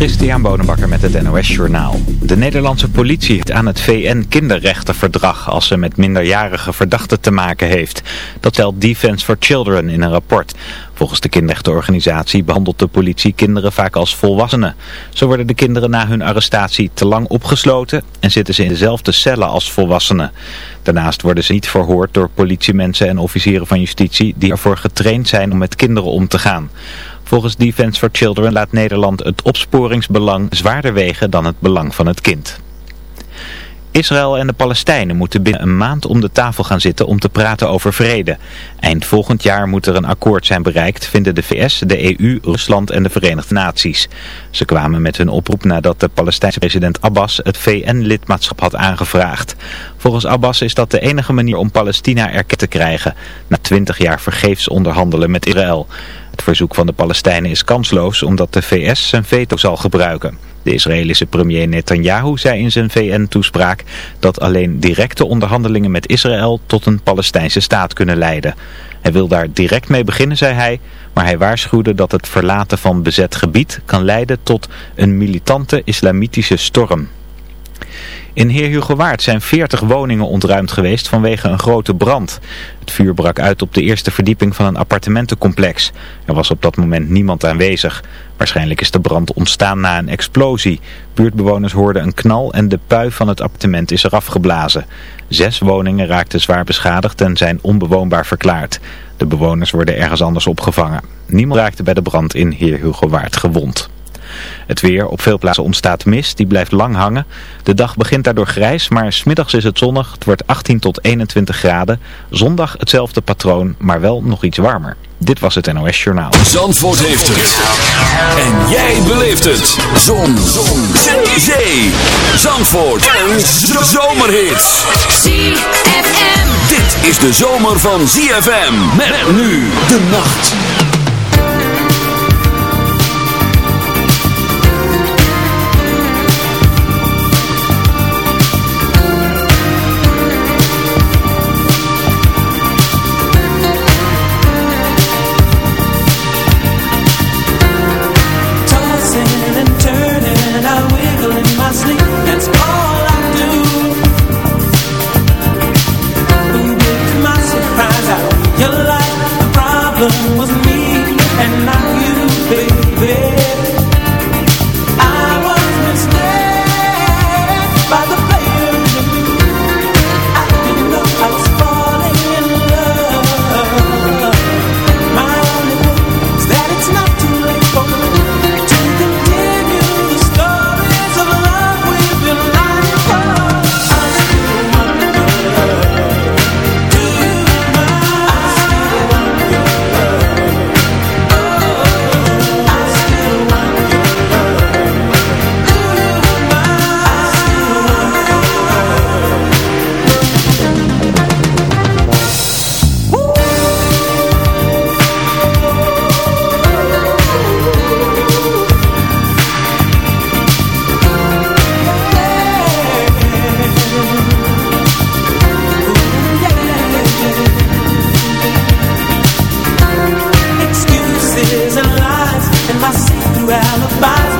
Christian Bonenbakker met het NOS Journaal. De Nederlandse politie heeft aan het VN-kinderrechtenverdrag als ze met minderjarige verdachten te maken heeft. Dat stelt Defense for Children in een rapport. Volgens de kinderrechtenorganisatie behandelt de politie kinderen vaak als volwassenen. Zo worden de kinderen na hun arrestatie te lang opgesloten en zitten ze in dezelfde cellen als volwassenen. Daarnaast worden ze niet verhoord door politiemensen en officieren van justitie die ervoor getraind zijn om met kinderen om te gaan. Volgens Defence for Children laat Nederland het opsporingsbelang zwaarder wegen dan het belang van het kind. Israël en de Palestijnen moeten binnen een maand om de tafel gaan zitten om te praten over vrede. Eind volgend jaar moet er een akkoord zijn bereikt, vinden de VS, de EU, Rusland en de Verenigde Naties. Ze kwamen met hun oproep nadat de Palestijnse president Abbas het VN-lidmaatschap had aangevraagd. Volgens Abbas is dat de enige manier om Palestina erkend te krijgen, na twintig jaar vergeefs onderhandelen met Israël. Het verzoek van de Palestijnen is kansloos omdat de VS zijn veto zal gebruiken. De Israëlische premier Netanyahu zei in zijn VN-toespraak dat alleen directe onderhandelingen met Israël tot een Palestijnse staat kunnen leiden. Hij wil daar direct mee beginnen, zei hij, maar hij waarschuwde dat het verlaten van bezet gebied kan leiden tot een militante islamitische storm. In Heerhugowaard zijn 40 woningen ontruimd geweest vanwege een grote brand. Het vuur brak uit op de eerste verdieping van een appartementencomplex. Er was op dat moment niemand aanwezig. Waarschijnlijk is de brand ontstaan na een explosie. Buurtbewoners hoorden een knal en de pui van het appartement is eraf geblazen. Zes woningen raakten zwaar beschadigd en zijn onbewoonbaar verklaard. De bewoners worden ergens anders opgevangen. Niemand raakte bij de brand in Heerhugowaard gewond. Het weer, op veel plaatsen ontstaat mist, die blijft lang hangen. De dag begint daardoor grijs, maar smiddags is het zonnig. Het wordt 18 tot 21 graden. Zondag hetzelfde patroon, maar wel nog iets warmer. Dit was het NOS Journaal. Zandvoort heeft het. En jij beleeft het. Zon. Zon. Zee. Zandvoort. En zomerhits. ZFM. Dit is de zomer van ZFM. Met nu de nacht. spots.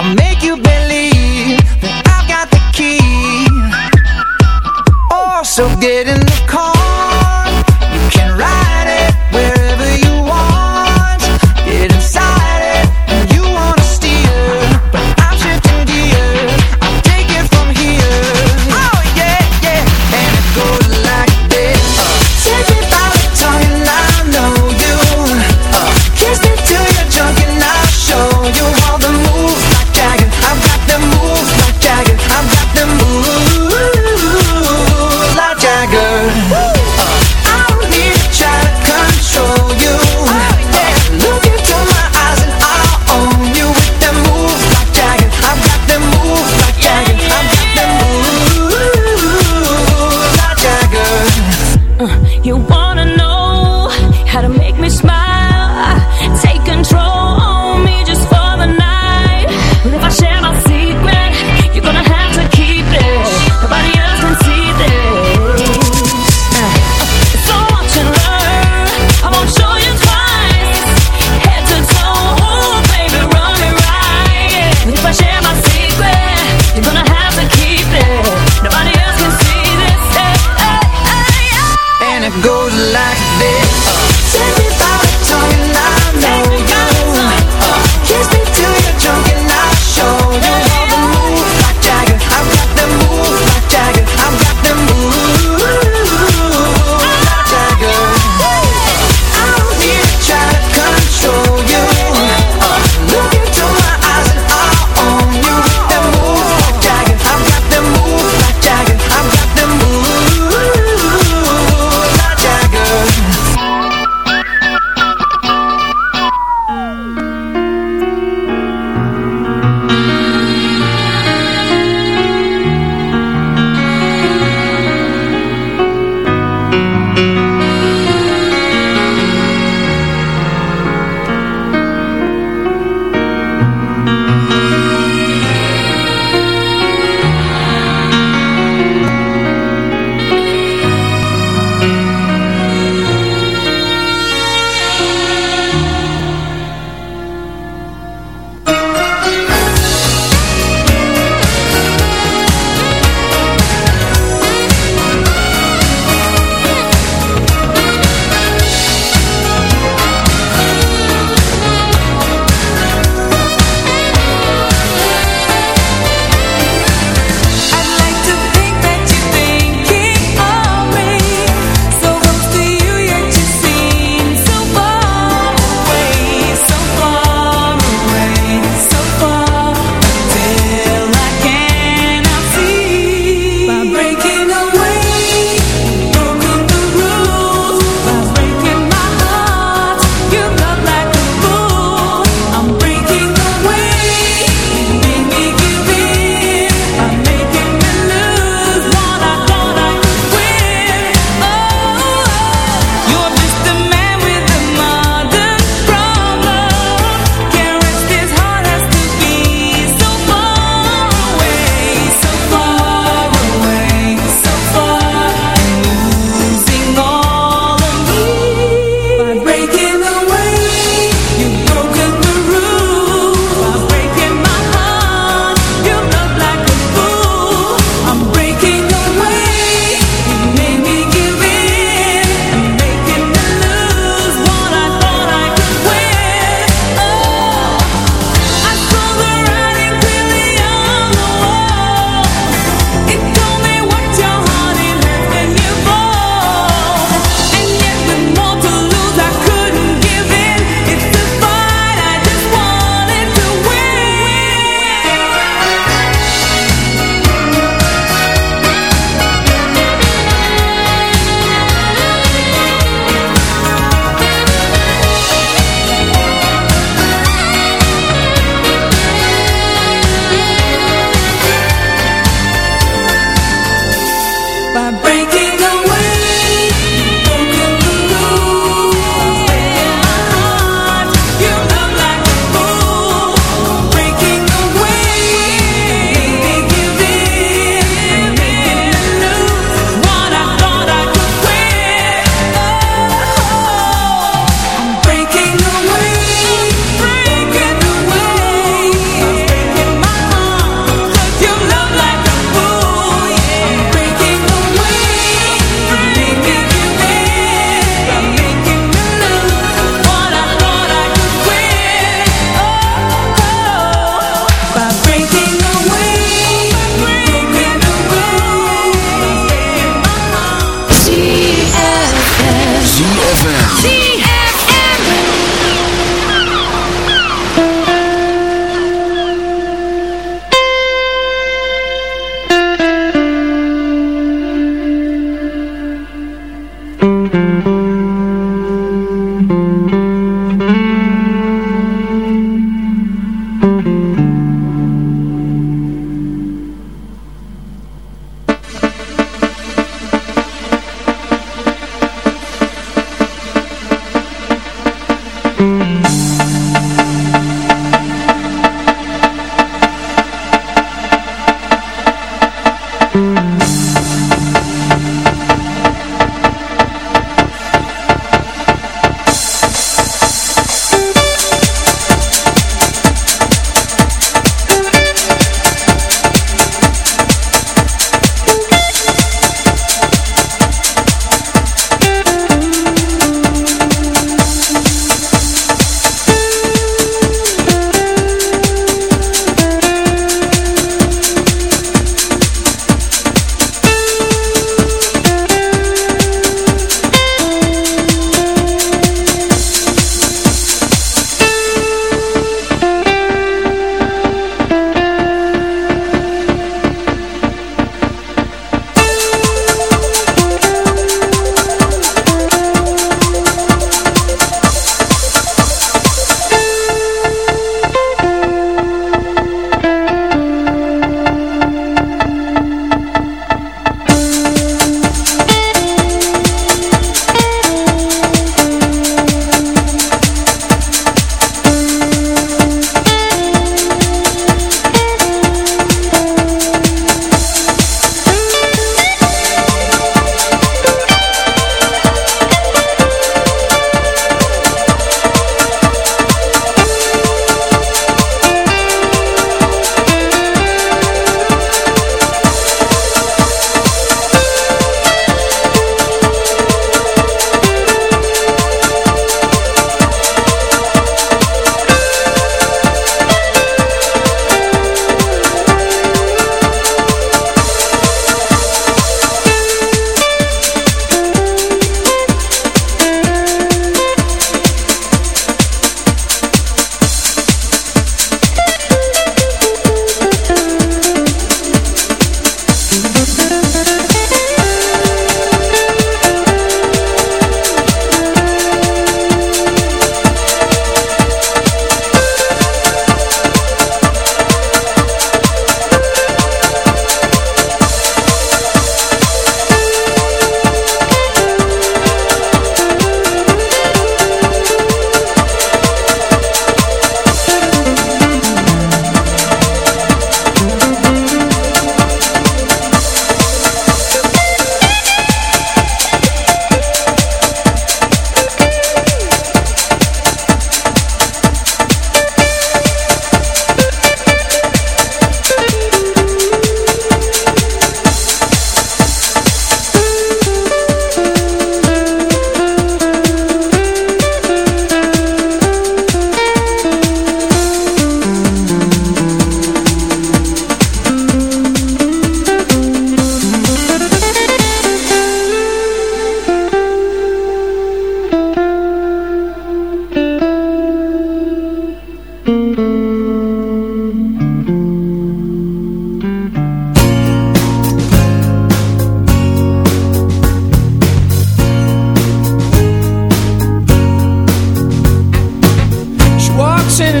I'll make you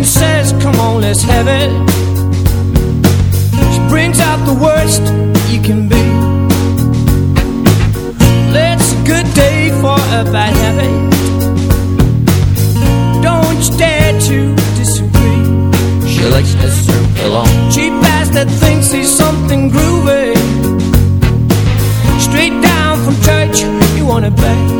is heavy She brings out the worst you can be. It's a good day for a bad habit. Don't you dare to disagree. She likes to serve alone Cheap ass that thinks he's something groovy. Straight down from church, you wanna bet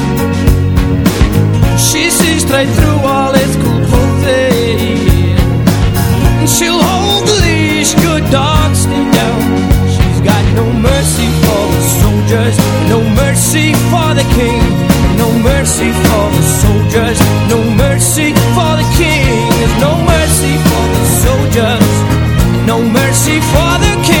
She sees straight through all its cool clothing. And she'll hold the leash, good dogs stay down. She's got no mercy for the soldiers No mercy for the king. No mercy for the soldiers No mercy for the king. There's no mercy for the soldiers No mercy for the king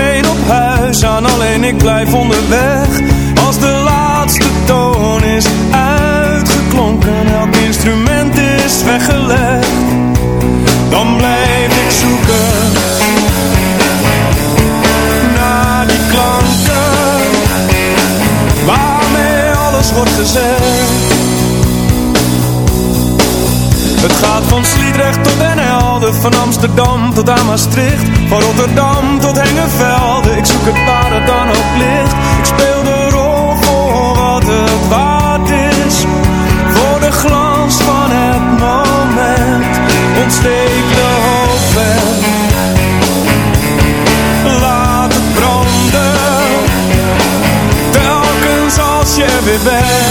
Van Rotterdam tot Hengevelde. Ik zoek het waar het dan ook ligt. Ik speel de rol voor wat het waard is, voor de glans van het moment. Ontsteek de hoop en laat het branden, telkens als je weer bent.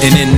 and in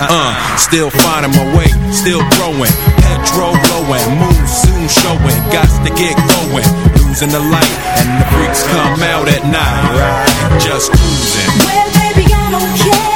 Uh, still finding my way, still growing. Petrol blowing, moon soon showing. Got to get going. Losing the light, and the freaks come out at night. Just cruising, Well, baby, I don't care.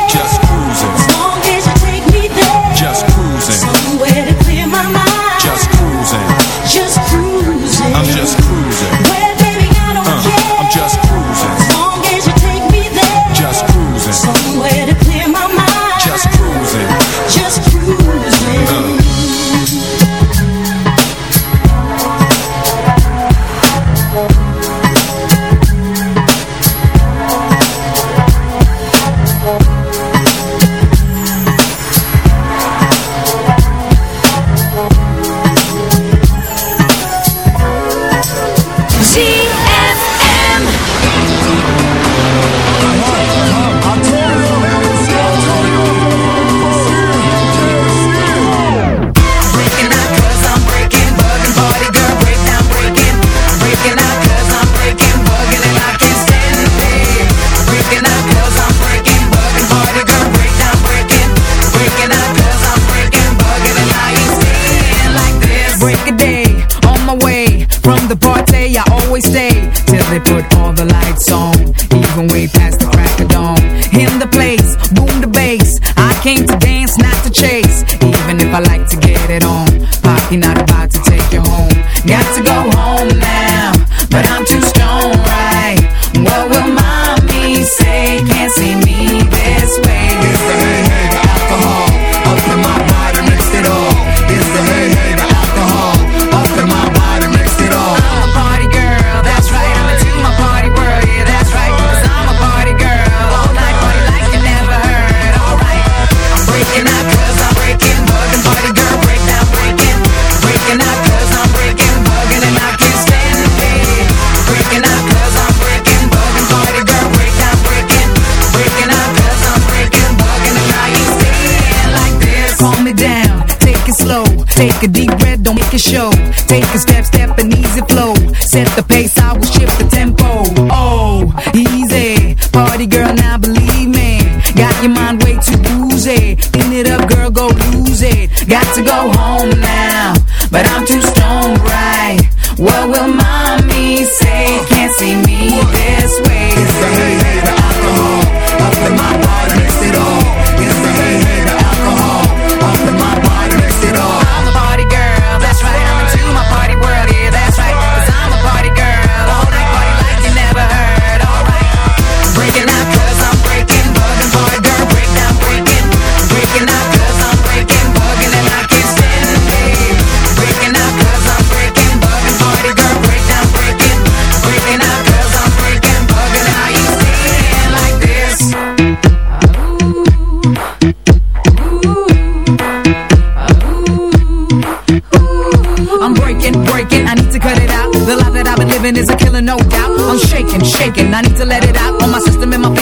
Take a deep breath, don't make it show. Take a step, step and easy flow. Set the pace, I will shift the tempo. Oh, easy. Party girl, now believe me. Got your mind way too woozy. Clean it up, girl, go lose it. Got to go home now, but I'm too strong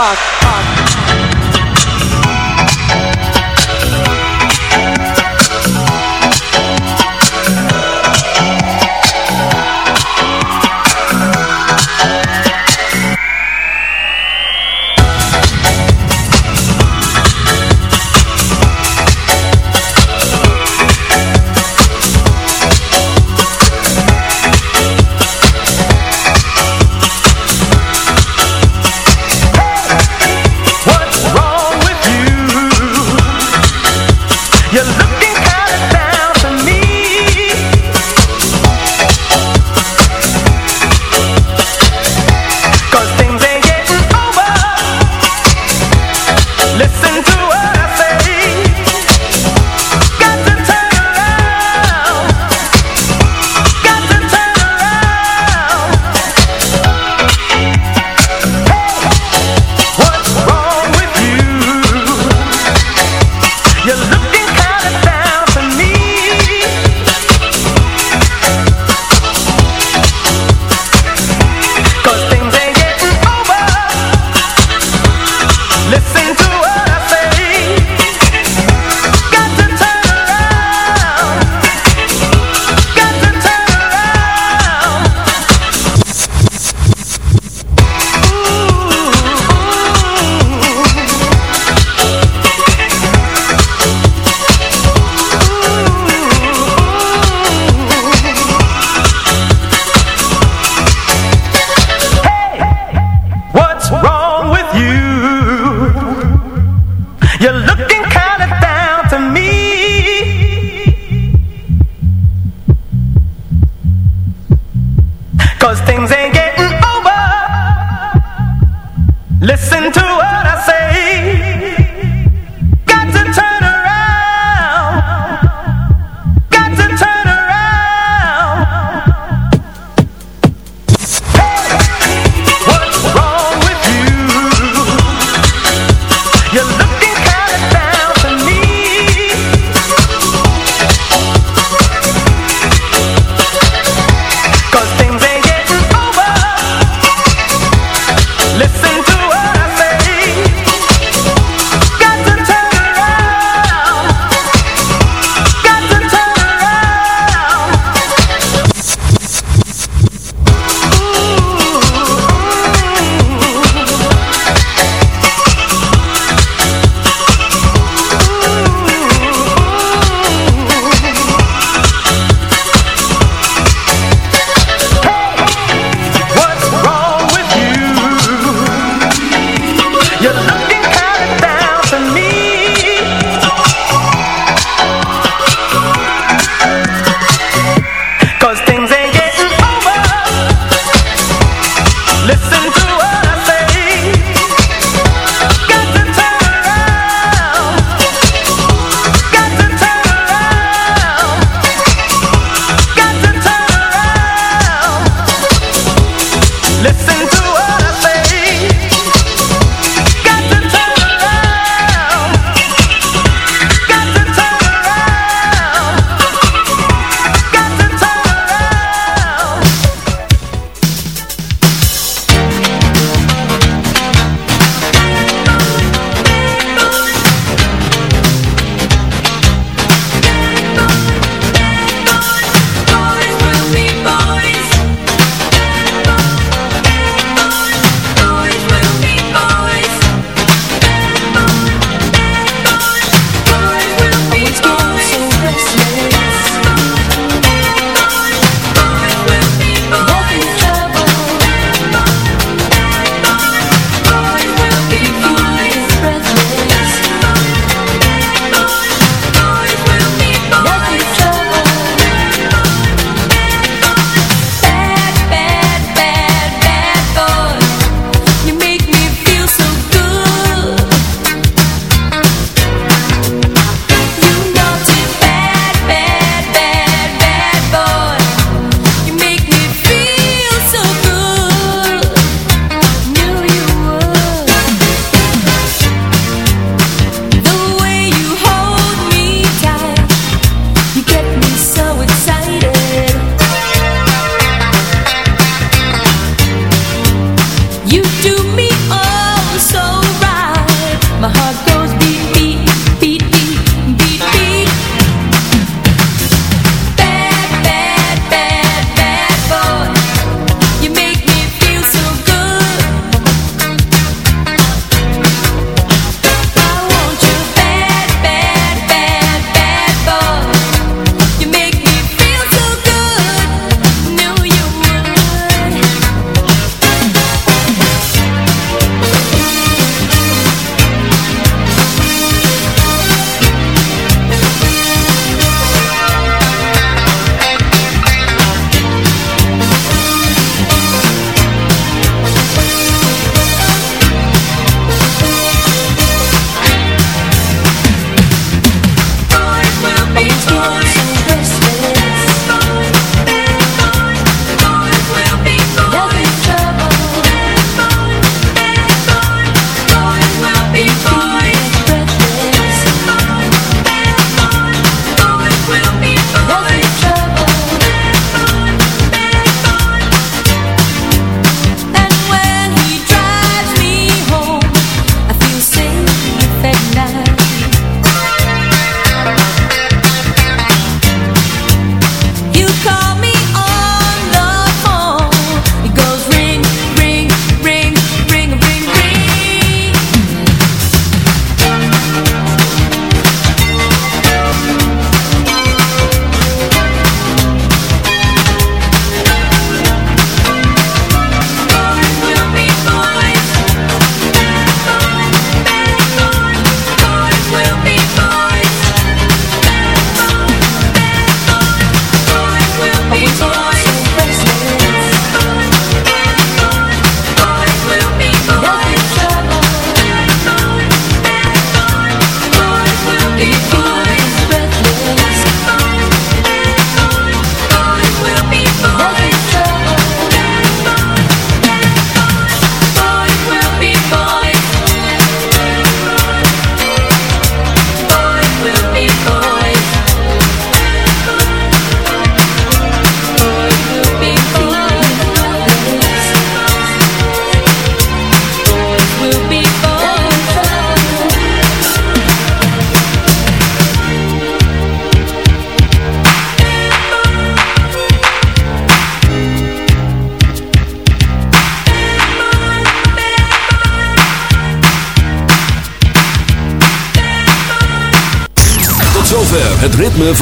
fuck.